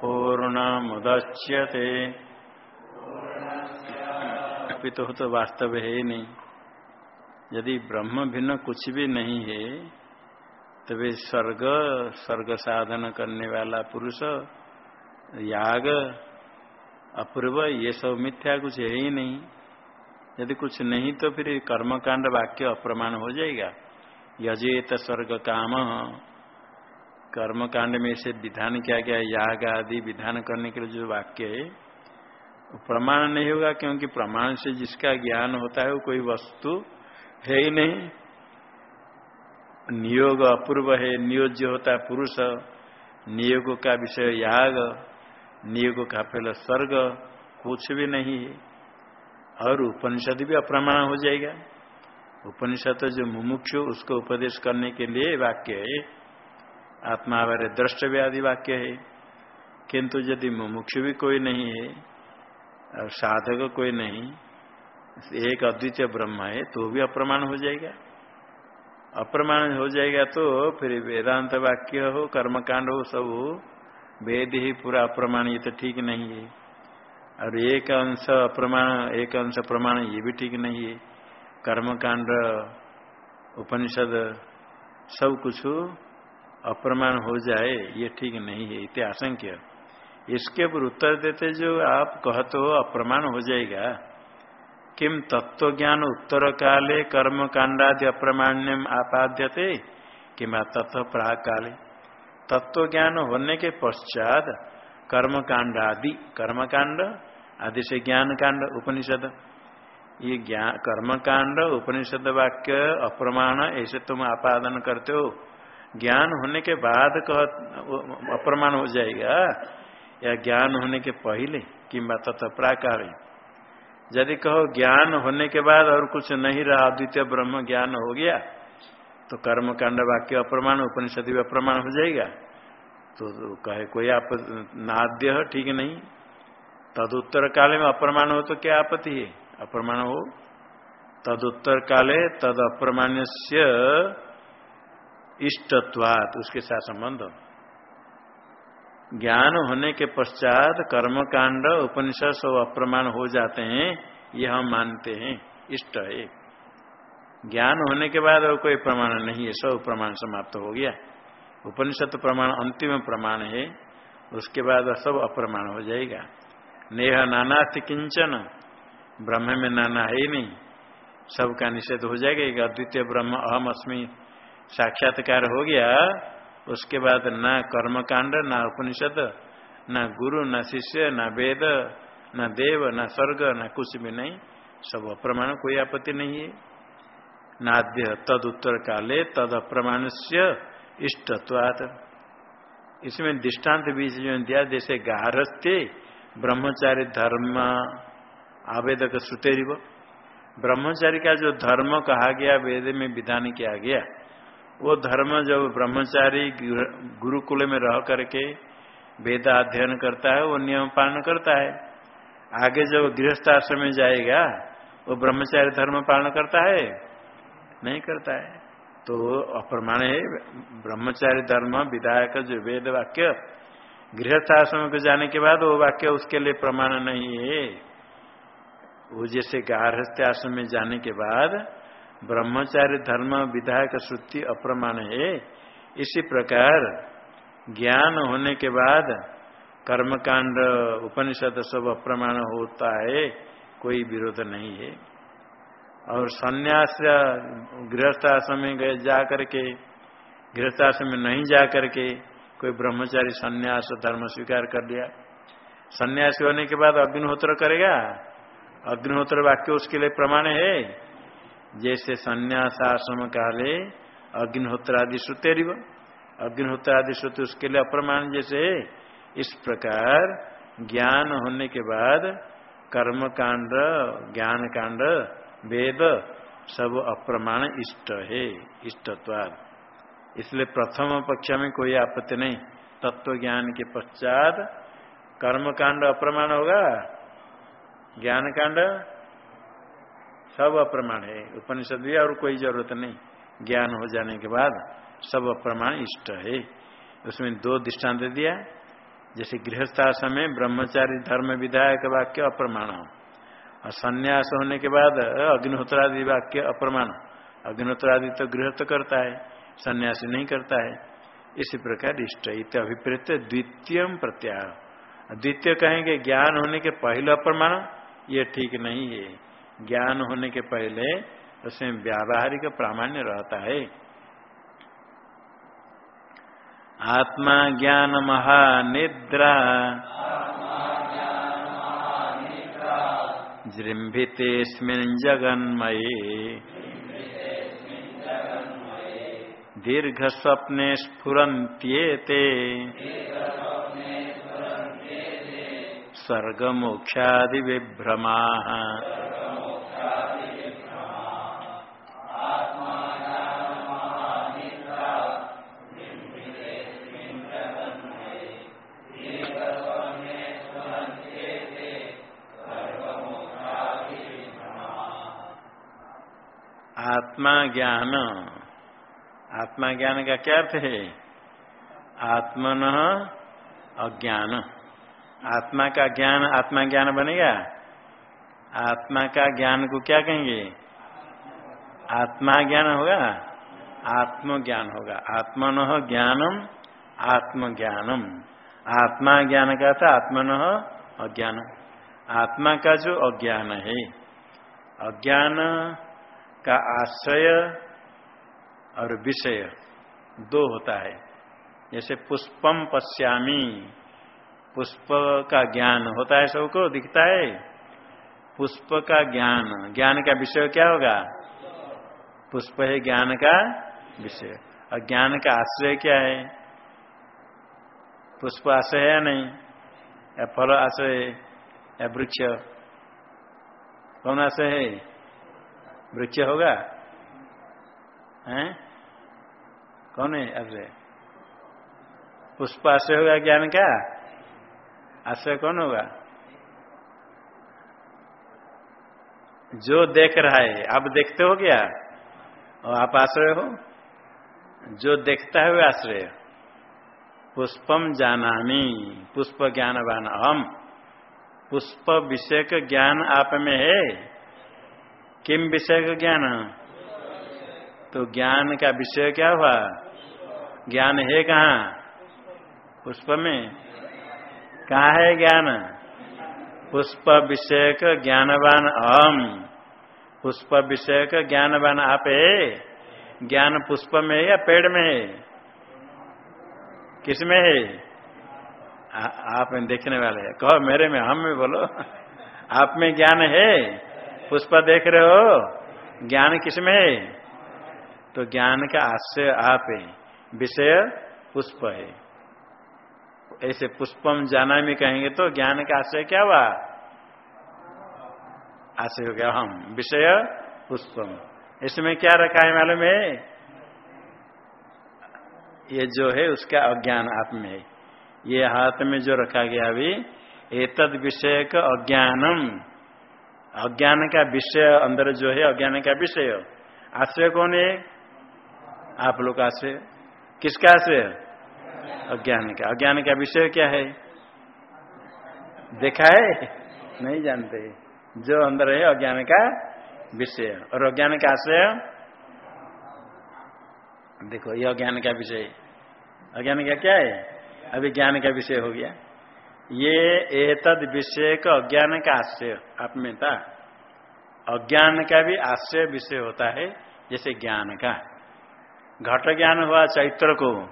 पूर्णमुदच्यते। पितु तो वास्तव है ही नहीं। यदि ब्रह्म भिन्न कुछ भी नहीं है तो वे स्वर्ग स्वर्ग साधन करने वाला पुरुष, याग, अपूर्व, ये सब मिथ्या कुछ है ही नहीं। यदि कुछ नहीं तो फिर कर्मकांड वाक्य अप्रमाण हो जाएगा। यजेत स्वर्ग काम। कर्मकांड में से विधान किया गया, याग आदि विधान करने के लिए जो वाक्य है प्रमाण नहीं होगा, क्योंकि प्रमाण से जिसका ज्ञान होता है, वो कोई वस्तु है ही नहीं। नियोग अपूर्व है, नियोग जो होता है पुरुष, नियोग का विषय याग, नियोग का पहले स्वर्ग, कुछ भी नहीं है। और उपनिषद भी अप्रमाण हो जाएगा। उपनिषद जो मुमुक्षु, उसको उपदेश करने के लिए वाक्य है आत्मा बारे द्रष्टव्य आदि वाक्य है। किंतु यदि मुमुक्षु भी कोई नहीं है, और साधक कोई नहीं, एक अद्वितीय ब्रह्म है तो भी अप्रमाण हो जाएगा। अप्रमाण हो जाएगा तो फिर वेदांत वाक्य हो, कर्मकांड हो, सब हो, वेद ही पूरा अप्रमाण, ये तो ठीक नहीं है। और एक अंश अप्रमाण, एक अंश प्रमाण, ये भी ठीक नहीं है। कर्मकांड, उपनिषद, सब कुछ अप्रमाण हो जाए, ये ठीक नहीं है, इतने आशंक्य इसके ऊपर उत्तर देते जो आप कहते हो अप्रमाण हो जाएगा। किम तत्व ज्ञान उत्तर काले, कर्म कांडादि अप्रमाण्यम आपाद्यते, किम तत्व प्राग काले तत्व ज्ञान होने के पश्चात कर्म कांड आदि कर्म कांड, आदि से ज्ञान कांड, उपनिषद। ये ज्ञान कर्म कांड, उपनिषद वाक्य, अप्रमाण, ऐसे तुम आपादन करते हो। ज्ञान होने के बाद कह अप्रमाण हो जाएगा। या ज्ञान होने के पहले किम्बा तथा प्राकार। यदि कहो ज्ञान होने के बाद और कुछ नहीं रहा अद्वितीय ब्रह्म ज्ञान हो गया तो कर्म कांड वाक्य अप्रमाण उपनिषद भी अप्रमाण हो जाएगा। तो, तो कहे कोई आप नाद्य है ठीक नहीं। तदुत्तर काले में अप्रमाण हो तो क्या आपत्ति है? अप्रमाण हो। तदुत्तर काले तद अप्रमाण्य इष्टत्वात, उसके साथ संबंध ज्ञान होने के पश्चात कर्म कांड, उपनिषद सब अप्रमाण हो जाते हैं, ये हम मानते हैं। इष्ट है ज्ञान होने के बाद और कोई प्रमाण नहीं है, सब प्रमाण समाप्त हो गया। उपनिषद प्रमाण अंतिम प्रमाण है, उसके बाद सब अप्रमाण हो जाएगा। नेह नानास्ति किंचन, ब्रह्म में नाना है ही नहीं। सबका निषेध हो जाएगा अद्वितीय ब्रह्म अहम अस्मी साक्षात्कार हो गया, उसके बाद न कर्मकांड, न उपनिषद, न गुरु, न शिष्य, न वेद, न देव, न स्वर्ग, न कुछ भी नहीं। सब अप्रमाण, कोई आपत्ति नहीं है। नाद्य तद उत्तर काले, तद अप्रमाण से इष्टत्वात। इसमें दृष्टांत बीच जो दिया, जैसे गारस्थ्य ब्रह्मचारी धर्म, आवेदक श्रुतेरिव। ब्रह्मचारी का जो धर्म कहा गया, वेद में विधान किया गया वो धर्म जब ब्रह्मचारी गुरुकुल में रह करके वेद अध्ययन करता है, वो नियम पालन करता है। आगे जब गृहस्थ आश्रम में जाएगा, वो ब्रह्मचारी धर्म पालन करता है? नहीं करता है। तो अप्रमाण है, ब्रह्मचारी धर्म विधायक जो वेद वाक्य, गृहस्थ आश्रम को जाने के बाद वो वाक्य उसके लिए प्रमाण नहीं है। वो जैसे गारहस्थ आश्रम में जाने के बाद ब्रह्मचारी धर्म विधायक श्रुति अप्रमाण है। इसी प्रकार ज्ञान होने के बाद कर्मकांड, उपनिषद सब अप्रमाण होता है, कोई विरोध नहीं है। और संन्यास गृहस्थ आश्रम में गए जा करके गृहस्थ आश्रम में नहीं जा करके कोई ब्रह्मचारी संन्यास धर्म स्वीकार कर लिया। संन्यास होने के बाद अग्निहोत्र करेगा। अग्निहोत्र वाक्य उसके लिए प्रमाण है। जैसे संन्यासाश्रम काले अग्निहोत्र आदि श्रुतेरिव अग्निहोत्र आदि श्रुति उसके लिए अप्रमाण जैसे इस प्रकार ज्ञान होने के बाद कर्म कांड ज्ञान कांड वेद सब अप्रमाण इष्ट है, इष्टत्वाद। इसलिए प्रथम पक्ष में कोई आपत्ति नहीं। तत्व ज्ञान के पश्चात कर्म कांड अप्रमाण होगा ज्ञान कांड सब अप्रमाण है। उपनिषद भी और कोई ज़रूरत नहीं। ज्ञान हो जाने के बाद सब अप्रमाण इष्ट है। उसमें दो दृष्टांत दिया। जैसे गृहस्थाश्रम में ब्रह्मचारी धर्म विधायक वाक्य अप्रमाण। और संन्यास होने के बाद अग्निहोत्रादि वाक्य अप्रमाण। अग्निहोत्रादि तो गृहस्थ करता है, सन्यासी नहीं करता है। इसी प्रकार इष्ट इत अभिप्रेत द्वितीय प्रत्याह द्वितीय कहेंगे ज्ञान होने के पहले अप्रमाण, ये ठीक नहीं है। ज्ञान होने के पहले उसमें व्यावहारिक प्रामाण्य रहता है। आत्मा ज्ञान महानिद्रा। जृंभितेस्मिन् जगन्मये। दीर्घस्वप्ने स्फुरन्त्येते। स्वर्गमोक्षादिविभ्रमाः। आत्मा ज्ञान आत्मा ज्ञान का क्या अर्थ है? आत्मन अज्ञान। आत्मा का ज्ञान आत्मा ज्ञान बनेगा? आत्मा का ज्ञान को क्या कहेंगे? आत्मा ज्ञान होगा? आत्मज्ञान होगा। आत्मन ज्ञानम, आत्मज्ञानम। आत्मा ज्ञान का था आत्मन अज्ञान। आत्मा का जो अज्ञान है, अज्ञान का आश्रय और विषय दो होता है। जैसे पुष्पम पश्यामी, पुष्प का ज्ञान होता है सबको, दिखता है। पुष्प का ज्ञान ज्ञान का विषय क्या होगा? पुष्प है ज्ञान का विषय। और ज्ञान का आश्रय क्या है? पुष्प आश्रय है नहीं? या फल आश्रय या वृक्ष? कौन आश्रय है? वृक्ष होगा? हैं? कौन है आश्रय पुष्प आश्रय होगा ज्ञान का आश्रय कौन होगा? जो देख रहा है, आप देखते हो क्या? और आप आश्रय हो? जो देखता है वह आश्रय। पुष्पम जानामी, पुष्प ज्ञान ज्ञानवान हम पुष्प विषय ज्ञान आप में है? किम विषय का ज्ञान? तो ज्ञान का विषय क्या हुआ? ज्ञान है कहाँ? पुष्प में। कहा है ज्ञान? पुष्प विषय का ज्ञानवान अहम। पुष्प विषय का ज्ञानवान आप है? ज्ञान पुष्प में है या पेड़ में है? किसमें है? आ, आप देखने वाले कहो मेरे में हम में बोलो। आप में ज्ञान है? पुष्प देख रहे हो? ज्ञान किसमें है? तो ज्ञान का आश्रय आप है। विषय पुष्प है। ऐसे पुष्पम जाना में कहेंगे तो ज्ञान का आश्रय क्या हुआ? आश्रय हो गया हम। विषय पुष्पम। इसमें क्या रखा है मालूम है? ये जो है उसका अज्ञान आप में है। ये हाथ में जो रखा गया अभी एतद विषय का अज्ञानम। अज्ञान का विषय अंदर जो है, अज्ञान का विषय। आश्रय कौन है? आप लोग का आश्रय। किसका आश्रय? अज्ञान का। अज्ञान का विषय क्या है? देखा है? नहीं जानते। जो अंदर है, अज्ञान का विषय। और अज्ञान का आश्रय? देखो, ये अज्ञान का विषय। अज्ञान का क्या है? अभी ज्ञान का विषय हो गया। ये एतद विषय का अज्ञान का आश्रय, आप में था? अज्ञान का भी आश्रय विषय होता है, जैसे ज्ञान का। घट ज्ञान हुआ चैत्र को।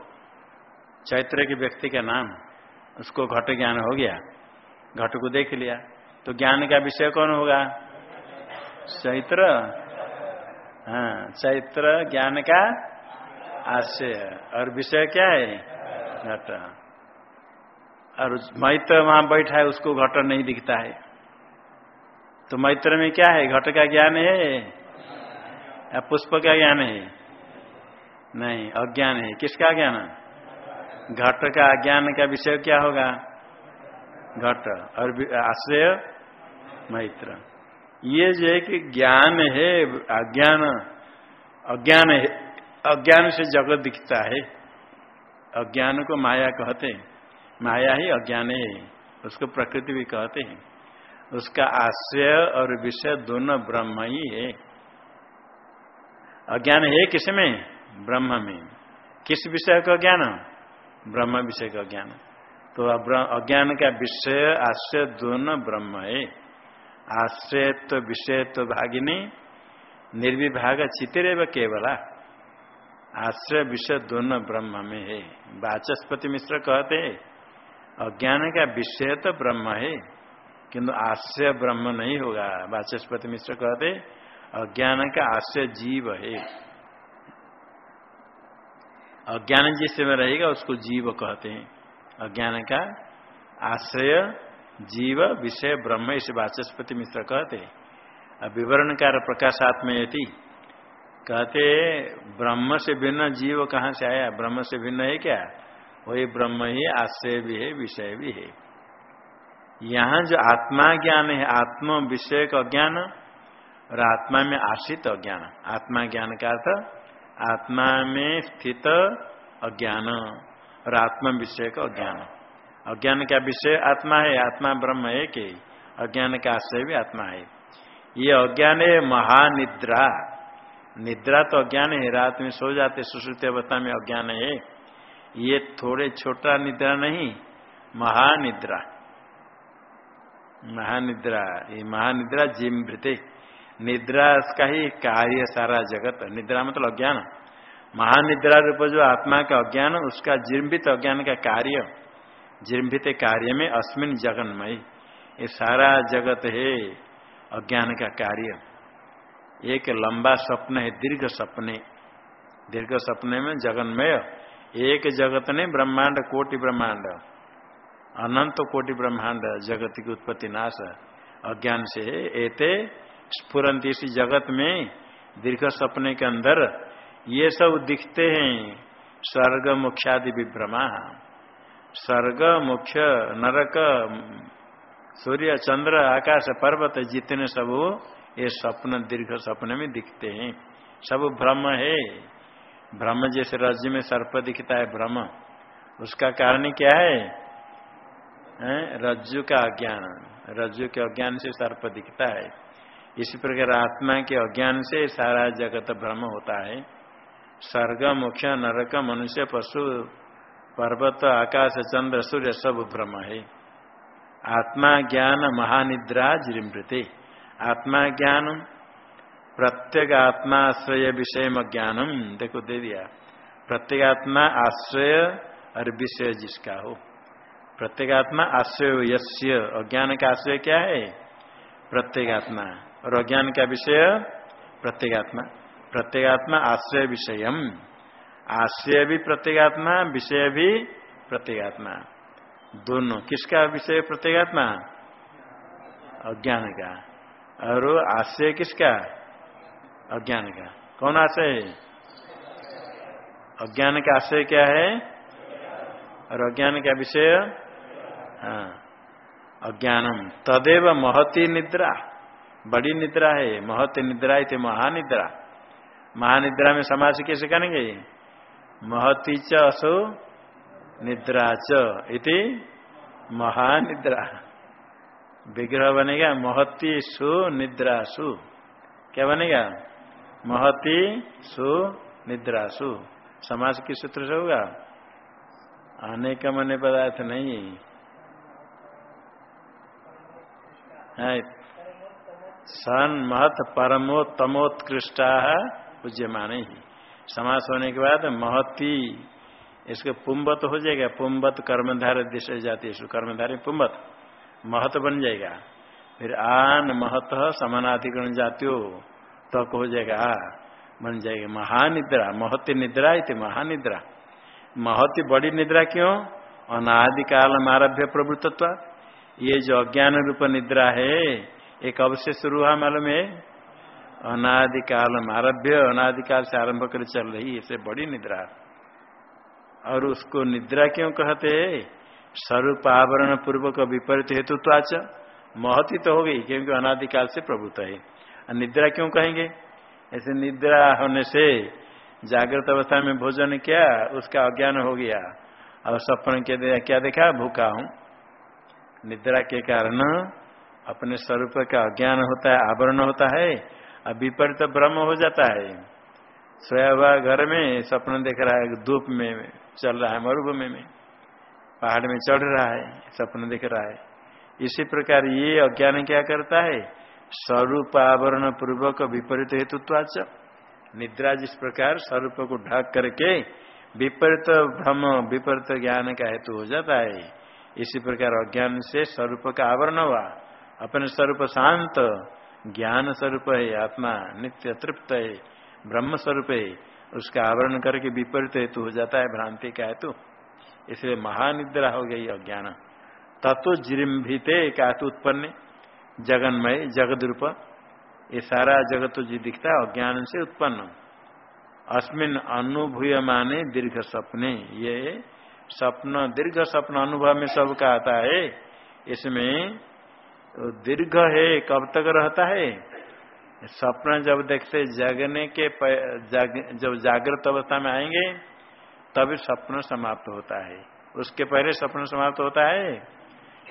चैत्र के व्यक्ति का नाम, उसको घट ज्ञान हो गया। घट को देख लिया। तो ज्ञान का विषय कौन होगा? चैत्र। हाँ चैत्र ज्ञान का आश्रय। और विषय क्या है? घट। और मैत्र वहाँ बैठा है, उसको घट नहीं दिखता है। तो मैत्र में क्या है? घट का ज्ञान है? या पुष्प का ज्ञान है? नहीं, अज्ञान है। किसका ज्ञान? घट का। अज्ञान का विषय क्या होगा? घट और आश्रय मैत्र। ये जो है कि ज्ञान है, अज्ञान अज्ञान है, अज्ञान से जगत दिखता है। अज्ञान को माया कहते हैं। माया ही अज्ञान है। उसको प्रकृति भी कहते हैं। उसका आश्रय और विषय दोनों ब्रह्म ही है। अज्ञान है किसमें ब्रह्म में। किस विषय का ज्ञान? ब्रह्म विषय का ज्ञान। तो अज्ञान का विषय, आश्रय दोनों ब्रह्म है। आश्रय तो विषय तो भागिनी, निर्विभाग चितिरेव केवला। आश्रय विषय दोनों ब्रह्म में है। वाचस्पति मिश्र कहते हैं अज्ञान का विषय तो ब्रह्म है, किंतु आश्रय ब्रह्म नहीं होगा। वाचस्पति मिश्र कहते, अज्ञान का आश्रय जीव है। अज्ञान जिसमें रहेगा, उसको जीव कहते हैं। अज्ञान का आश्रय जीव विषय ब्रह्म, इसे वाचस्पति मिश्र कहते अब विवरणकार प्रकाशात्म यति कहते ब्रह्म से भिन्न जीव कहाँ से आया? ब्रह्म से भिन्न है क्या? वही ब्रह्म ही, आश्रय भी है, विषय भी है। यहाँ जो आत्मा ज्ञान है, आत्म विषय का ज्ञान और आत्मा में आश्रित अज्ञान। आत्मा ज्ञान का अर्थ, आत्मा में स्थित अज्ञान और आत्मा विषय का अज्ञान अज्ञान का विषय आत्मा है, आत्मा ब्रह्म है के अज्ञान का आश्रय भी आत्मा है। ये अज्ञान है महानिद्रा। निद्रा तो अज्ञान है, रात में सो जाते सुश्रुति अवस्था में अज्ञान है। ये थोड़े छोटा निद्रा नहीं, महानिद्रा। महानिद्रा, ये महानिद्रा जिम निद्रा का ही कार्य सारा जगत। निद्रा मतलब अज्ञान। महानिद्रा रूप जो आत्मा का अज्ञान, उसका जिम्बित अज्ञान का कार्य। जिम्बित कार्य में अस्मिन जगन्मय। ये सारा जगत है अज्ञान का कार्य। एक लंबा स्वप्न है, दीर्घ सपने दीर्घ सपने में जगन्मय। एक जगत ने ब्रह्मांड, कोटि ब्रह्मांड। अनंत कोटि ब्रह्मांड, जगत की उत्पत्ति नाश अज्ञान से एते स्फुरंत इसी जगत में, दीर्घ सपने के अंदर, ये सब दिखते हैं। स्वर्ग मुख्यादि विभ्रमा। स्वर्ग मुख्य नरक, सूर्य, चंद्र, आकाश, पर्वत, जितने सब ये सपन, दीर्घ सपने में दिखते हैं। सब भ्रम है। भ्रम जैसे राज्य में सर्प दिखता है भ्रम उसका कारण क्या है, है? रज्जु का अज्ञान। रज्जु के अज्ञान से सर्प दिखता है। इसी प्रकार आत्मा के अज्ञान से सारा जगत भ्रम होता है। स्वर्ग मुख्य नरक मनुष्य पशु पर्वत आकाश चंद्र सूर्य सब भ्रम है। आत्मा ज्ञान महानिद्रा जिमृते आत्मा ज्ञान प्रत्येक आत्मा आश्रय विषय में ज्ञानम। देखो दे दिया। प्रत्येक आत्मा आश्रय और विषय जिसका हो। प्रत्येक आत्मा आश्रय यस्य। अज्ञान का आश्रय क्या है? प्रत्येक आत्मा और अज्ञान का विषय? प्रत्येक आत्मा प्रत्येक आत्मा आश्रय विषयम। आश्रय भी प्रत्येगात्मा, विषय भी प्रत्येगात्मा। दोनों। किसका विषय प्रत्येगात्मा? अज्ञान का। और आश्रय किसका? अज्ञान का। कौन आशय? है अज्ञान का आशय क्या है? और अज्ञान का विषय? हाँ। अज्ञानम। तदेव महती निद्रा। बड़ी निद्रा है। महती निद्रा थे महानिद्रा। महानिद्रा में समाज कैसे करेंगे? महती च असो निद्रा च इति महानिद्रा। विग्रह बनेगा, महती सु निद्रा सु। क्या बनेगा? महती सु निद्रा सु समाज किस सूत्र से होगा? आने का मन पदार्थ नहीं। है? सन महत परमोत्तमोत्कृष्टा पूज्य माने ही। समास होने के बाद महती, इसके पुंबत हो जाएगा। पुंबत कर्मधार दिश जाती है कर्मधारी पुंबत। महत बन जाएगा। फिर आन महत समानाधिकरण जातियो। तक हो जाएगा बन जाएगा। महानिद्रा महती निद्रा इतनी महानिद्रा महती बड़ी निद्रा क्यों? अनादिकाल आरभ्य प्रवृत्तत्व। ये जो अज्ञान रूप निद्रा है एक कब से शुरू हुआ मालूम है? अनादिकाल आरभ्य अनादिकाल से आरंभ कर चल रही इसे बड़ी निद्रा। और उसको निद्रा क्यों कहते है? स्वरूप आवरण पूर्वक विपरीत हेतुत्वाच। महती तो हो गई, क्योंकि अनादिकाल से प्रभुत है। निद्रा क्यों कहेंगे? ऐसे निद्रा होने से जागृत अवस्था में भोजन किया? उसका अज्ञान हो गया। और सपन के क्या देखा? भूखा हूँ। निद्रा के कारण अपने स्वरूप का अज्ञान होता है, आवरण होता है और विपरीत ब्रह्म हो जाता है। सोया हुआ घर में सपन देख रहा है, धूप में चल रहा है, मरुभूमि में। पहाड़ में चढ़ रहा है, सपन दिख रहा है। इसी प्रकार ये अज्ञान क्या करता है? स्वरूप आवरण पूर्वक विपरीत हेतुत्वाच निद्रा जिस प्रकार स्वरूप को ढक करके विपरीत भ्रम, विपरीत ज्ञान का हेतु हो जाता है, इसी प्रकार अज्ञान से स्वरूप का आवरण हुआ। अपने स्वरूप शांत, ज्ञान स्वरूप है, आत्मा नित्य तृप्त है, ब्रह्म स्वरूप है, उसका आवरण करके विपरीत हेतु हो जाता है, भ्रांति का हेतु। इसलिए महानिद्रा हो गई अज्ञान। तत्व जिम्भिते का उत्पन्न। जगन्मय जगद रूप ये सारा जगत जो दिखता है अज्ञान से उत्पन्न। अस्मिन अनुभूय माने दीर्घ सपने ये सपन दीर्घ सपन अनुभव में सबका आता है। इसमें दीर्घ है कब तक रहता है? स्वप्न जब देखते जगने के जाग, जब जागृत अवस्था में आएँगे तभी स्वप्न समाप्त होता है। उसके पहले स्वप्न समाप्त होता है?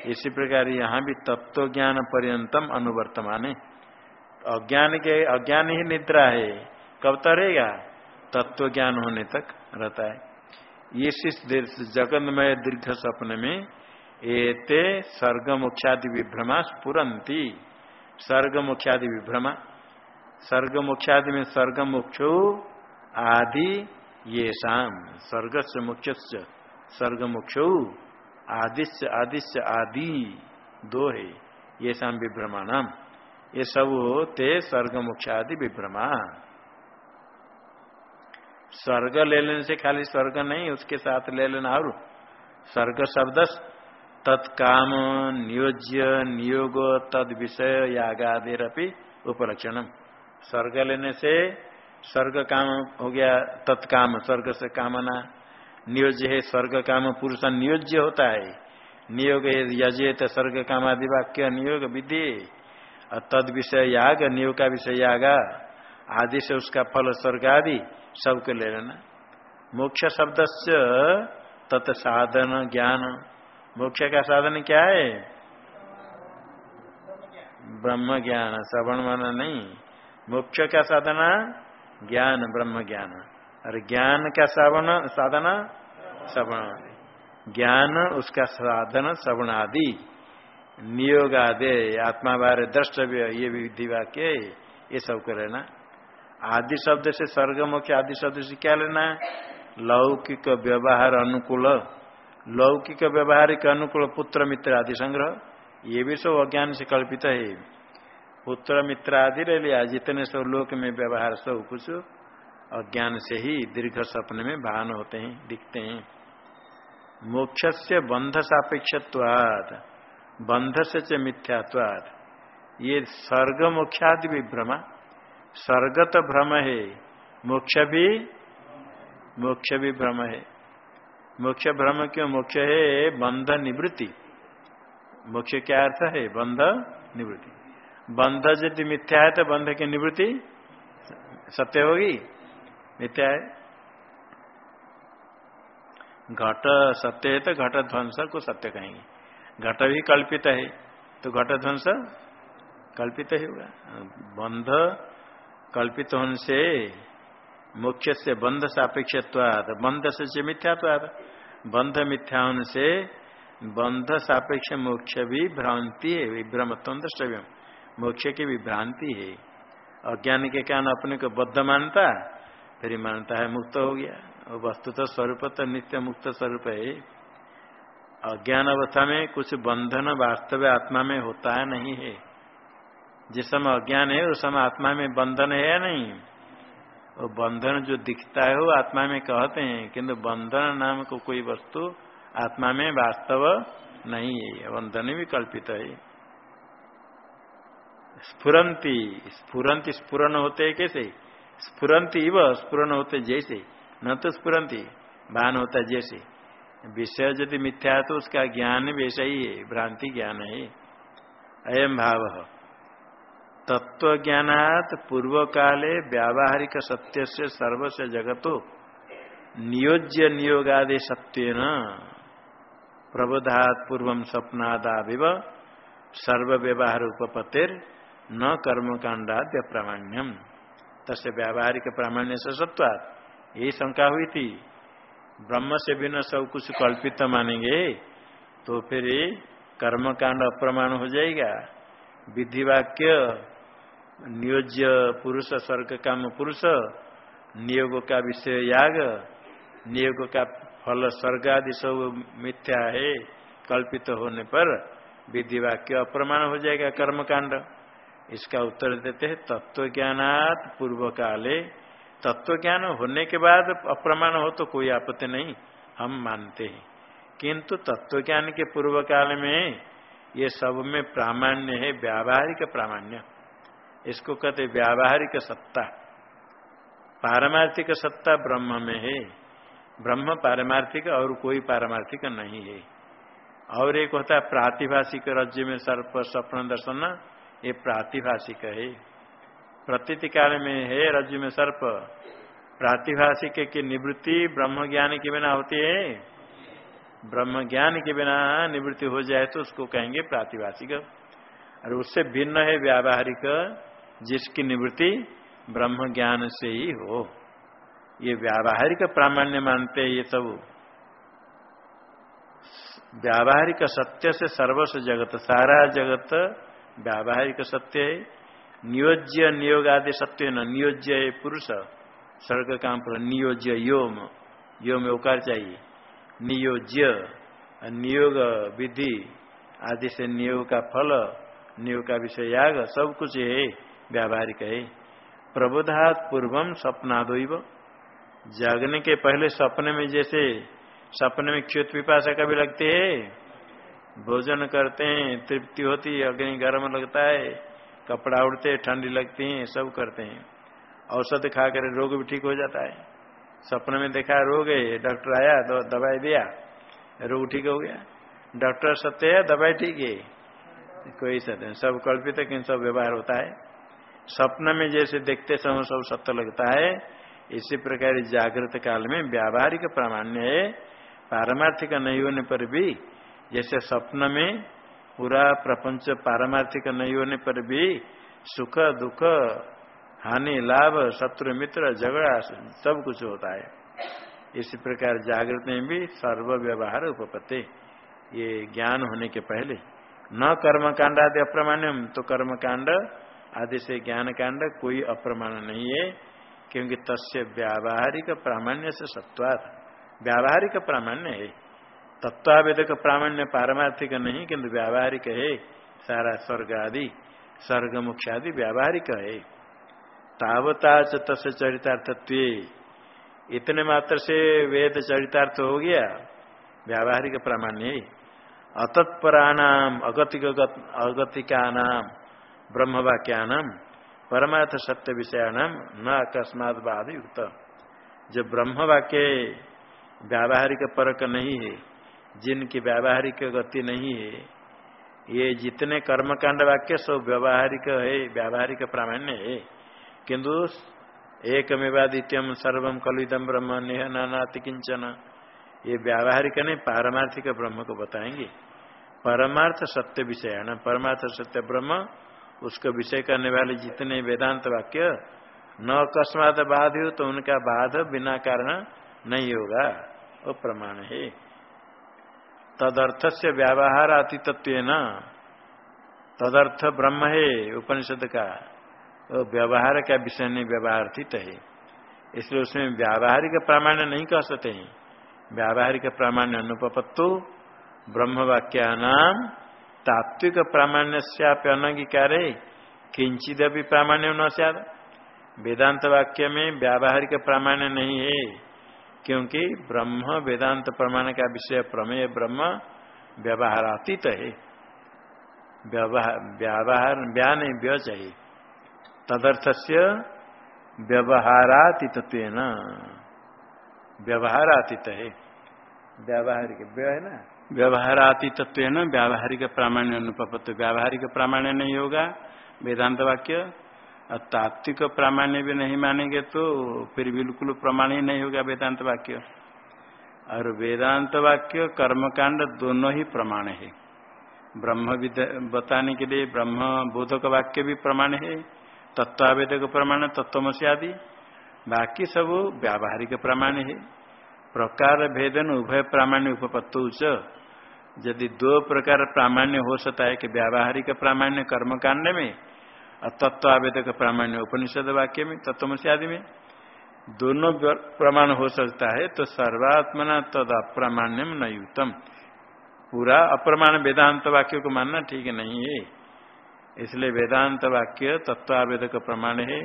इसी प्रकार यहाँ भी तत्व ज्ञान पर्यंतम अनुवर्तमान है। अज्ञान के, अज्ञान ही निद्रा है। कब तक रहेगा तत्व ज्ञान होने तक रहता है। ये जगन्मय दीर्घ स्वप्न में एते सर्ग मुख्यादि विभ्रमा स्पुरंती सर्ग मुख्यादि विभ्रमा। सर्ग मुख्यादि में सर्ग मुख्यो आदि ये शाम से मुख्य सर्ग मुख्यो आदिश्य आदिश्य आदि दो है ये शाम विभ्रमा नाम ये सब होते सर्ग मुख्यादि विभ्रमा। स्वर्ग ले लेने से खाली स्वर्ग नहीं, उसके साथ ले लेना और स्वर्ग शब्द तत्काम, नियोज्य, नियोग, तद विषय, यागादिरपि उपलक्षणम। स्वर्ग लेने से स्वर्ग काम हो गया, तत्काम, स्वर्ग से कामना। नियोज्य है स्वर्ग काम पुरुष नियोज्य होता है। नियोग यजेत स्वर्ग काम आदि वाक्य नियोग विधि। और तद विषय याग, नियोग का विषय यागा। आदि से उसका फल, स्वर्ग आदि सबको ले लेना। मुख्य शब्द से तत्साधन ज्ञान। मोक्ष का साधन क्या है? ब्रह्म ज्ञान, श्रवण मन नहीं। मोक्ष का साधना ज्ञान, ब्रह्म ज्ञान। और ज्ञान का साधन साधना? श्रवण। ज्ञान, उसका साधन श्रवण आदि नियोग आदि आत्मा बारे द्रष्टव्य, ये विधि वाक्य, ये सबको लेना। आदि शब्द से स्वर्ग मुख्य आदि शब्द से क्या लेना? लौकिक व्यवहार अनुकूल। लौकिक व्यवहार के अनुकूल पुत्र, मित्र, आदि संग्रह। ये भी सब अज्ञान से कल्पित है। पुत्र, मित्र, आदि ले लिया। जितने सब लोक में व्यवहार सब कुछ अज्ञान से ही दीर्घ सपने में भान होते हैं, दिखते हैं। मोक्ष से बंध सापेक्षवाद बंध से च मिथ्यात्वाद ये स्वर्ग मोक्षादि भी भ्रमा स्वर्ग तो भ्रम है। मोक्ष भी मोक्ष भी भ्रम है। मोक्ष भ्रम क्यों मोक्ष है? बंध निवृत्ति। मोक्ष क्या अर्थ है? बंध निवृत्ति। बंध यदि मिथ्या है तो बंध की निवृत्ति सत्य होगी? मिथ्या है। घट सत्य है तो घट ध्वंस को सत्य कहेंगे। घट भी कल्पित है तो घट ध्वंस कल्पित ही होगा बंध कल्पित होने से मुख्य से बंध सापेक्षत्वाद बंध से मिथ्यात्वाद बंध मिथ्या होने से बंध सापेक्ष मोक्ष भी भ्रांति है, विभ्रमत्व द्रष्टव्य मोक्ष की विभ्रांति है। अज्ञान के कारण अपने को बद्ध मानता फिर मानता है, मुक्त हो गया। वस्तु तो स्वरूप तो नित्य मुक्त स्वरूप है अज्ञान अवस्था में कुछ बंधन वास्तव आत्मा में होता है नहीं है। जिस समय अज्ञान है, उस समय आत्मा में बंधन है या नहीं? वो बंधन जो दिखता है, वो आत्मा में कहते हैं, किंतु बंधन नाम को कोई वस्तु आत्मा में वास्तव नहीं है। बंधन भी कल्पित है। स्फुरंती स्फुरंती स्फुरन होते है कैसे? स्फुरंती व स्फुरन होते जैसे। न तो स्फुरंती भान होता जैसे। विषय यदि मिथ्या तो उसका ज्ञान वैसा ही है, भ्रांति ज्ञान है। अयम भाव। तत्व ज्ञात पूर्व काले व्यावहारिक सत्य से सर्वस्व जगतो नियोज्य नियोगादि सत्य न प्रबोधात पूर्व स्वप्नादाविव सर्व व्यवहार उपपत्तिर न कर्म कांडाद्य प्रामाण्यम तस् व्यावहारिक प्रामाण्य से सत्वात। यही शंका हुई थी। ब्रह्म से बिना सब कुछ कल्पित मानेंगे तो फिर कर्म कांड अप्रमाण हो जाएगा। विधि वाक्य नियोज्य पुरुष, स्वर्ग काम पुरुष, नियोग का विषय याग, नियोग का फल स्वर्ग आदि सब मिथ्या है, कल्पित होने पर विधि वाक्य अप्रमाण हो जाएगा कर्म कांड इसका उत्तर देते हैं तत्व ज्ञानात पूर्व काले तत्व ज्ञान होने के बाद अप्रमाण हो तो कोई आपत्ति नहीं, हम मानते हैं। किंतु तत्व ज्ञान के पूर्व काल में ये सब में प्रामाण्य है, व्यावहारिक प्रामाण्य। इसको कहते व्यावहारिक सत्ता। पारमार्थिक सत्ता ब्रह्म में है। ब्रह्म पारमार्थिक और कोई पारमार्थिक नहीं है। और एक होता है प्रातिभाषिक राज्य में सर्प, स्वप्न, दर्शन ये प्रातिभाषिक है। प्रतीति काल में है, रज्जु में सर्प। प्रातिभाषिक की निवृत्ति ब्रह्म ज्ञान के बिना होती है। ब्रह्म ज्ञान के बिना निवृत्ति हो जाए तो उसको कहेंगे प्रातिभाषिक। और उससे भिन्न है व्यावहारिक, जिसकी निवृत्ति ब्रह्म ज्ञान से ही हो। ये व्यावहारिक प्रामाण्य मानते हैं ये सब। व्यावहारिक सत्य से सर्वस्व जगत, सारा जगत व्यावहारिक सत्य है, नियोज्य नियोग आदि सत्य न, नियोज्य है पुरुष स्वर्ग काम पर नियोज्य योम योम उकार चाहिए। नियोज्य, नियोग विधि, आदि से नियोग का फल, नियोग का विषय याग, सब कुछ है व्यावहारिक है। प्रबोधात पूर्वम स्वप्नादो जागने के पहले सपने में जैसे सपने में क्षुत पिपाशा कभी लगते है भोजन करते हैं, तृप्ति होती है, अग्नि गर्म लगता है, कपड़ा उड़ते ठंडी लगती है, सब करते हैं। औषध खाकर रोग भी ठीक हो जाता है। सपने में देखा रोग है, डॉक्टर आया तो दवाई दिया, रोग ठीक हो गया। डॉक्टर सत्य है, दवाई ठीक है। कोई सत्य सब कल्पित है सब व्यवहार होता है। सपन में जैसे देखते समय सब सत्य लगता है, इसी प्रकार जागृत काल में व्यावहारिक प्रामाण्य है। पारमार्थिक नहीं होने पर भी जैसे स्वप्न में पूरा प्रपंच पारमार्थिक नहीं होने पर भी सुख, दुख, हानि, लाभ, शत्रु, मित्र, झगड़ा, सब कुछ होता है। इसी प्रकार जागृत में भी सर्व व्यवहार उपपत्ति, ये ज्ञान होने के पहले। न कर्म कांड आदि अप्रमाण्यम तो कर्म कांड आदि से ज्ञान कांड कोई अप्रमाण नहीं है, क्योंकि तस्य व्यावहारिक प्रामाण्य से सत्वार्थ व्यावहारिक प्रामाण्य है। तत्वावेदक प्रामाण्य पारमार्थिक नहीं, किंतु व्यावहारिक है। सारा स्वर्ग आदि, स्वर्ग मुख्य आदि व्यावहारिक है। तावता तस् चरितार्थत्व। इतने मात्र से वेद चरितार्थ हो गया, व्यावहारिक प्रामाण्य है। अतत्पराणाम अगतिक अगतिका नाम ब्रह्म वाक्यानाम परमार्थ सत्य विषयाणाम, न अकस्मात बाध युक्त जो ब्रह्म वाक्य व्यावहारिक परक नहीं है। जिनकी व्यावहारिक गति नहीं है, ये जितने कर्मकांड वाक्य सब व्यावहारिक है, व्यावहारिक प्रामाण्य है। किंतु एकमेवादित्यम सर्वम कलुदम ब्रह्म नेह नानाति किंचन। ये व्यावहारिक नहीं, पारमार्थिक ब्रह्म को बताएँगे। परमार्थ सत्य विषय है ना? परमार्थ सत्य ब्रह्म, उसको विषय करने वाले जितने वेदांत वाक्य, न अकस्मात बाध हो तो उनका बाध बिना कारण नहीं होगा। वो प्रमाण है। तदर्थ से व्यावहार अतितत्व न तदर्थ ब्रह्म है, उपनिषद का। वो व्यवहार का विषय नहीं व्यवहारित है। इसलिए उसमें व्यावहारिक प्रामाण्य नहीं कह सकते हैं। व्यावहारिक प्रामाण्य अनुपत्तु ब्रह्म वाक्यानाम तात्विक प्रामाण्य से अनंगीकार है किंचित भी प्रामाण्य न वेदांत वाक्य में व्यावहारिक प्रामाण्य नहीं है। क्योंकि ब्रह्म वेदांत प्रमाण का विषय प्रमेय ब्रह्म व्यवहारातीत है व्यवहार व्या नहीं व्य चाहिए तदर्थ से व्यवहारातीत न व्यवहारातीत है व्यावहारिक व्य है ना? व्यवहारातीत व्यावहारिक प्रामाण्य अनुपत व्यावहारिक प्रामाण्य नहीं होगा वेदांत वाक्य तात्विक प्रामाण्य भी नहीं मानेंगे तो फिर बिल्कुल प्रमाण ही नहीं होगा वेदांत वाक्य। और वेदांत वाक्य कर्मकांड दोनों ही प्रमाण है। ब्रह्म बताने के लिए ब्रह्म बोधक वाक्य भी प्रमाण है, तत्वावेदक प्रमाण तत्वमसी आदि। बाकी सब व्यावहारिक प्रमाण है। प्रकार भेदन उभय प्रामाण्य उपपत्तु यदि दो प्रकार प्रामाण्य हो सकता है कि व्यावहारिक प्रामाण्य कर्म कांड में तत्वावेदक प्रामाण्य उपनिषद वाक्य में तत्वमसी आदि में दोनों प्रमाण हो सकता है तो सर्वात्मना तद अप्रामाण्यम न पूरा अप्रमाण वेदांत वाक्य को मानना ठीक नहीं है। इसलिए वेदांत वाक्य तत्वावेदक प्रमाण है,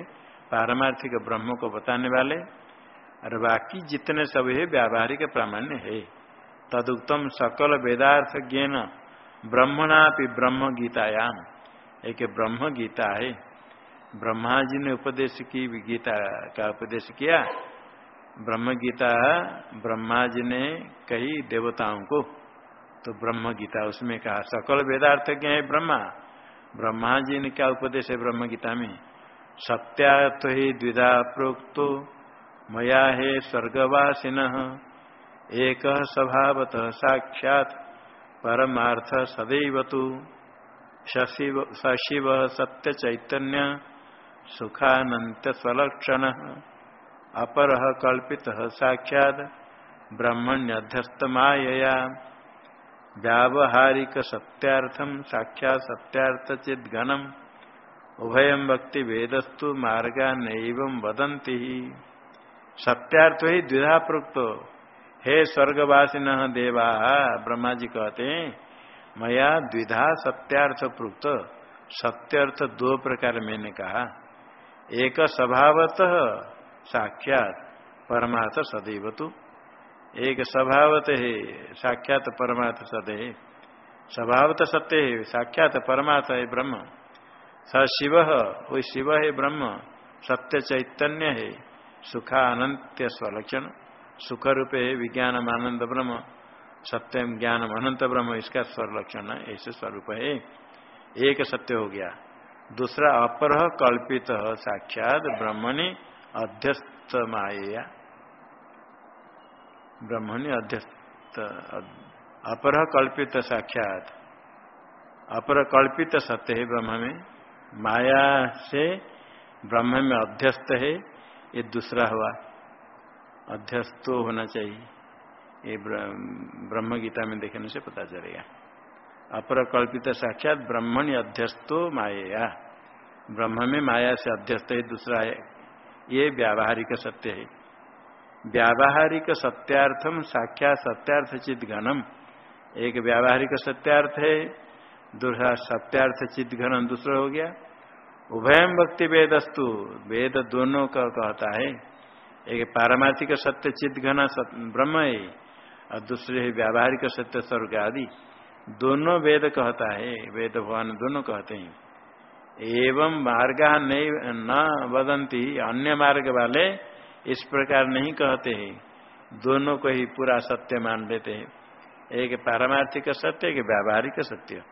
पारमार्थिक ब्रह्म को बताने वाले, और बाकी जितने सब है, व्यावहारिक प्रामाण्य है। तदुक्तम सकल वेदार्थ ज्ञान ब्रह्मणा ब्रह्म गीतायाम। एक ब्रह्म गीता है। ब्रह्मा जी ने उपदेश की, गीता का उपदेश किया। ब्रह्म गीता ब्रह्मा जी ने कही देवताओं को। तो ब्रह्म गीता उसमें कहा, सकल वेदार्थ क्या है ब्रह्मा। ब्रह्मा जी ने क्या उपदेश है ब्रह्म गीता में? सत्यार्थ ही द्विधा प्रोक्तो, मया हे स्वर्गवासिन। एक स्वभावत साक्षात, परमार्थ सदैव तो सशिव सत्य चैतन्य सुखानंत स्वलक्षण अपर कल्पित साक्षात ब्रह्मण्यध्यस्त मायया व्यावहारिक सत्यार्थम साक्षात सत्यार्थ चित घनम उभयम भक्ति वेदस्तु मार्गा नैव वदंती सत्यार्थ ही द्विधा प्रोक्त। हे स्वर्गवासिन देवा ब्रह्मा जी कहते हैं मया द्विधा सत्यार्थ प्रोक्त सत्यार्थ दो प्रकार मैंने कहा। एक स्वभावत साक्षात परमार्थ सदैव तू एक स्वभावत है, साक्षात परमार्थ सद। है स्वभावत सत्य है, साक्षात परमार्थ है ब्रह्म। स शिव, वो शिव है ब्रह्म। सत्य चैतन्य है सुखानंत्य स्वलक्षण सुख रूप विज्ञान आनंद ब्रह्म सत्यम ज्ञान अनंत ब्रह्म, इसका स्वलक्षण ऐसे स्वरूप है। एक सत्य हो गया। दूसरा, अपर कल्पित, साक्षात ब्रह्मणि अध्यस्त माया ब्रह्मण्य अध्यस्त अपर कल्पित, साक्षात। अपर कल्पित सत्य है ब्रह्म में। माया से ब्रह्म में अध्यस्त है। ये दूसरा हुआ। अध्यस्त होना चाहिए। ये ब्रह्म गीता में देखने से पता चलेगा। अपर कल्पित साक्षात ब्रह्मण्य अध्यस्तो माया ब्रह्म में माया से अध्यस्त है, दूसरा है। ये व्यावहारिक सत्य है। व्यावहारिक सत्यार्थम साक्षात सत्यार्थ चित घनम। एक व्यावहारिक सत्यार्थ है, दूसरा सत्यार्थ चित घनम, दूसरा हो गया। उभयम भक्ति वेदस्तु। वेद दोनों का, कहता है। एक पारमार्थिक सत्य चित घन ब्रह्म है। और दूसरे है व्यावहारिक सत्य स्वर्ग आदि। दोनों वेद कहता है, वेद भगवान दोनों कहते हैं। एवं मार्ग नहीं, न वदंती, अन्य मार्ग वाले इस प्रकार नहीं कहते हैं। दोनों को ही पूरा सत्य मान लेते हैं। एक पारमार्थिक सत्य, एक व्यावहारिक सत्य।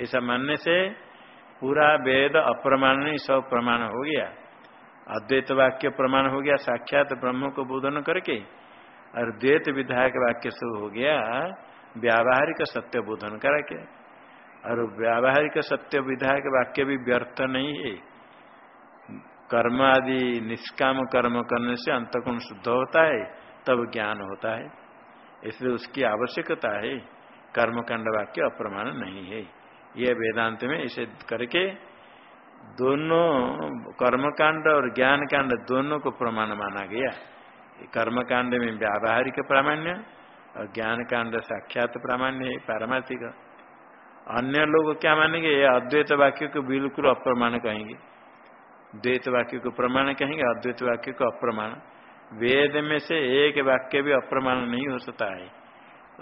ऐसा मानने से पूरा वेद अप्रमाण सब प्रमाण हो गया। अद्वैत वाक्य प्रमाण हो गया, साक्षात ब्रह्म को बोधन करके और द्वैत विधायक वाक्य सब हो गया, व्यावहारिक सत्य बोधन करके। और व्यावहारिक सत्य विधायक वाक्य भी व्यर्थ नहीं है। कर्म आदि, निष्काम कर्म करने से अंतकोण शुद्ध होता है, तब ज्ञान होता है। इसलिए उसकी आवश्यकता है। कर्मकांड वाक्य अप्रमाण नहीं है। यह वेदांत में इसे करके दोनों कर्मकांड और ज्ञान कांड दोनों को प्रमाण माना गया। कर्मकांड में व्यावहारिक प्रामाण्य और ज्ञान कांड साक्षात प्रामाण्य, है पारमार्थिक। अन्य लोग क्या मानेंगे? ये अद्वैत वाक्य को बिल्कुल अप्रमाण कहेंगे। द्वैत वाक्य को प्रमाण कहेंगे, अद्वैत वाक्य को अप्रमाण। वेद में से एक वाक्य भी अप्रमाण नहीं हो सकता है।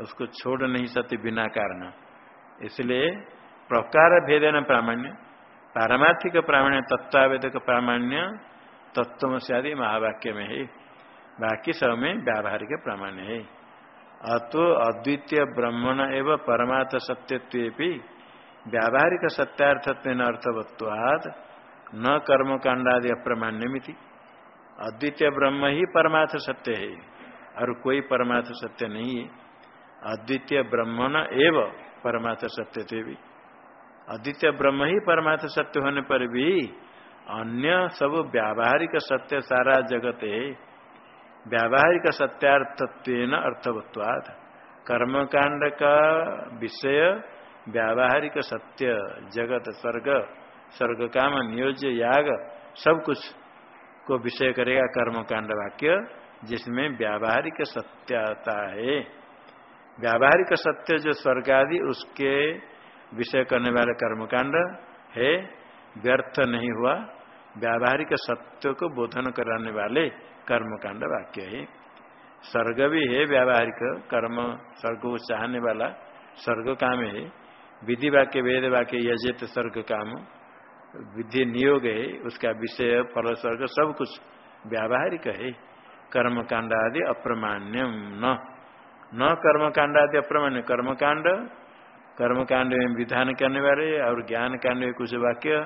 उसको छोड़ नहीं सकते बिना कारण। इसलिए प्रकार भेदन प्रामाण्य, पारमार्थिक प्रामाण्य तत्वावेदक प्रामाण्य तत्व से आदि महावाक्य में है। बाकी सब में व्यावहारिक प्रामाण्य है। अतो अद्वितीय ब्रह्मण एवं परमार्थ सत्यत्व व्यावहारिक सत्यार्थत्व अर्थवत्वाद न कर्म कांडादि अप्रमाण्य मिति अद्वितीय ब्रह्म ही परमार्थ सत्य है, और कोई परमार्थ सत्य नहीं है। अद्वितीय ब्रह्म न एव परमार्थ सत्य थे भी अद्वितीय ब्रह्म ही परमार्थ सत्य होने पर भी अन्य सब व्यावहारिक सत्य सारा जगत है। व्यावहारिक सत्यार्थत्व अर्थवत्वाद कर्मकांड का विषय, व्यावहारिक सत्य, जगत स्वर्ग स्वर्ग काम, नियोज्य याग, सब कुछ को विषय करेगा कर्मकांड वाक्य, जिसमें व्यावहारिक सत्यता है। व्यावहारिक सत्य जो स्वर्ग आदि उसके विषय करने वाले कर्मकांड है, व्यर्थ नहीं हुआ। व्यावहारिक सत्य को बोधन कराने वाले कर्मकांड वाक्य है। स्वर्ग भी है, व्यावहारिक कर्म स्वर्ग को चाहने वाला स्वर्ग काम है। विधि वाक्य, वेद वाक्य, यजित स्वर्ग काम, विधि नियोग है, उसका विषय, फल स्वर्ग सब कुछ व्यावहारिक है। कर्म कांड आदि अप्रमाण्यम न। न कर्म कांड आदि अप्रमाण्य। कर्म कांड कर्म कांड में विधान करने वाले और ज्ञान कांड में कुछ वाक्य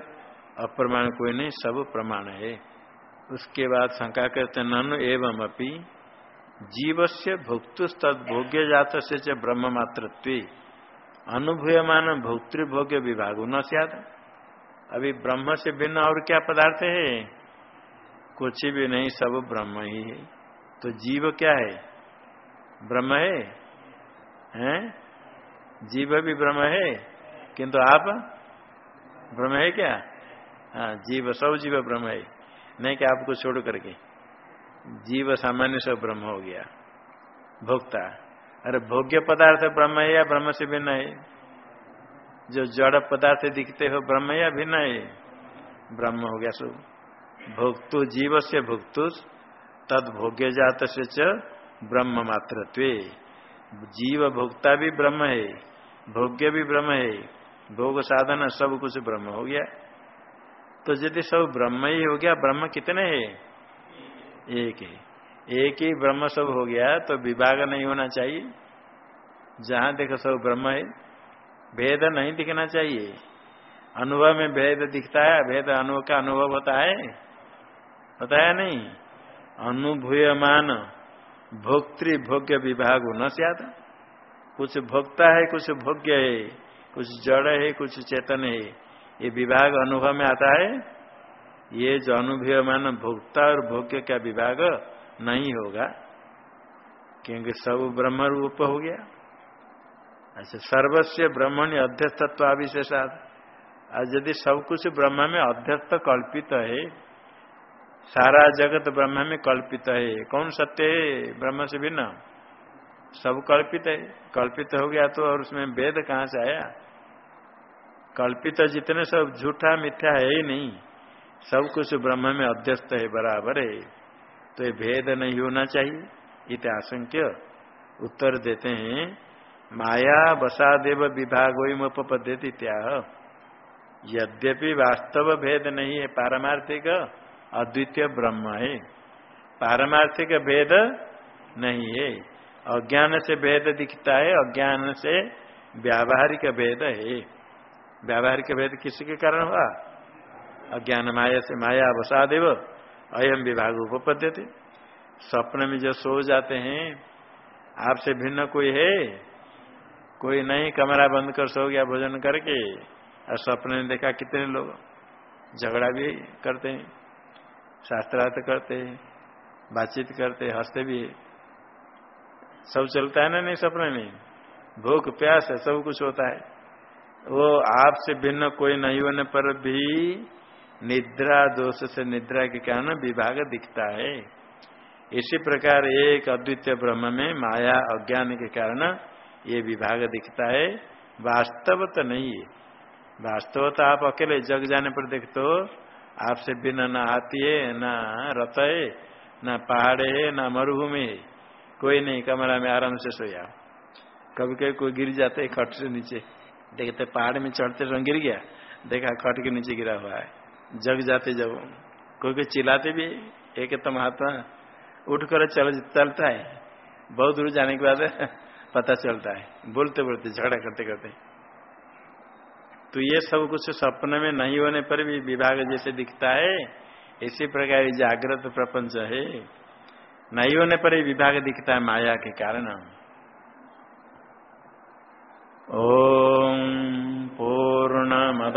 अप्रमाण कोई नहीं, सब प्रमाण है। उसके बाद शंका करते ननु एवं अपनी जीव से भोग्य जात से च ब्रह्म मातृत्व अनुभूयमान भोक्तृभोग्य विभाग न सियाद अभी ब्रह्म से भिन्न और क्या पदार्थ है? कुछ भी नहीं, सब ब्रह्म ही है। तो जीव क्या है? ब्रह्म है? हैं? जीव भी ब्रह्म है? किंतु आप ब्रह्म है क्या? हाँ जीव सब जीव ब्रह्म है। नहीं कि आपको छोड़ करके। जीव सामान्य से ब्रह्म हो गया। भोक्ता। अरे भोग्य पदार्थ ब्रह्म है या ब्रह्म से भिन्न है? जो जड़ पदार्थ दिखते हो ब्रह्म या भिन्न है? ब्रह्म हो गया सब। भोक्तु जीव से भोक्तु, तद भोग्य जात से च ब्रह्म मात्र जीव भोक्ता भी ब्रह्म है, भोग्य भी ब्रह्म है। भोग साधन सब कुछ ब्रह्म हो गया। तो यदि सब ब्रह्म ही हो गया, ब्रह्म कितने है? एक ही। एक ही ब्रह्म सब हो गया तो विभाग नहीं होना चाहिए। जहाँ देखो सब ब्रह्म है, भेद नहीं दिखना चाहिए। अनुभव में भेद दिखता है, भेद अनुभव का अनुभव होता है। होता है नहीं? अनुभूयमान, भोक्तृ भोग्य विभाग न सियात कुछ भोक्ता है, कुछ भोग्य है, कुछ जड़ है, कुछ चेतन है। ये विभाग अनुभव में आता है। ये जो अनुभवमान भोक्ता और भोग्य का विभाग नहीं होगा, क्योंकि सब ब्रह्म रूप हो गया। अच्छा सर्वस्व ब्रह्मण्य अध्यस्तत्व अविशेषाद आज यदि सब कुछ ब्रह्म में अध्यस्त कल्पित है, सारा जगत ब्रह्म में कल्पित है, कौन सत्य है? ब्रह्म से भिन्न। सब कल्पित है। कल्पित हो गया तो और उसमें वेद कहाँ से आया? कल्पित जितने सब झूठा मिथ्या है ही नहीं, सब कुछ ब्रह्म में अध्यस्त है बराबर है। तो ये भेद नहीं होना चाहिए इत आशंक्य उत्तर देते हैं, माया बसादेव विभाग त्याह यद्यपि वास्तव भेद नहीं है, पारमार्थिक अद्वितीय ब्रह्म है। पारमार्थिक भेद नहीं है। अज्ञान से भेद दिखता है, अज्ञान से व्यावहारिक भेद है। व्यावहारिक भेद किसके कारण हुआ? अज्ञान माया से माया अवसादेव अयम विभाग उपपद्य थे स्वप्न में जो सो जाते हैं, आपसे भिन्न कोई है? कोई नहीं, कमरा बंद कर सो गया भोजन करके। और स्वप्न में देखा कितने लोग झगड़ा भी करते हैं, शास्त्रार्थ करते हैं, बातचीत करते हँसते भी सब चलता है ना नहीं सपने में? भूख, प्यास है सब कुछ होता है। वो आपसे भिन्न कोई नहीं होने पर भी निद्रा, दोष से निद्रा के कारण विभाग दिखता है। इसी प्रकार एक अद्वितीय ब्रह्म में माया, अज्ञान के कारण ये विभाग दिखता है। वास्तव तो नहीं है। वास्तव तो आप अकेले जग जाने पर देखते हो। आपसे बिना न हाथी है, न रत है, न पहाड़ है, न मरुभूमि है। कोई नहीं, कमरा में आराम से सोया। कभी कभी कोई गिर जाते है, खट से नीचे। देखते पहाड़ में चढ़ते रंग गिर गया, देखा खट के नीचे गिरा हुआ है। जग जाते जब कोई कोई चिल्लाते भी, एक तो महात्मा उठ कर चल चलता है। बहुत दूर जाने के बाद पता चलता है। बोलते बोलते, झगड़ा करते करते। तो ये सब कुछ सपने में नहीं होने पर भी विभाग जैसे दिखता है, इसी प्रकार जागृत प्रपंच है। नहीं होने पर ही विभाग दिखता है माया के कारण। ओम पूर्ण मद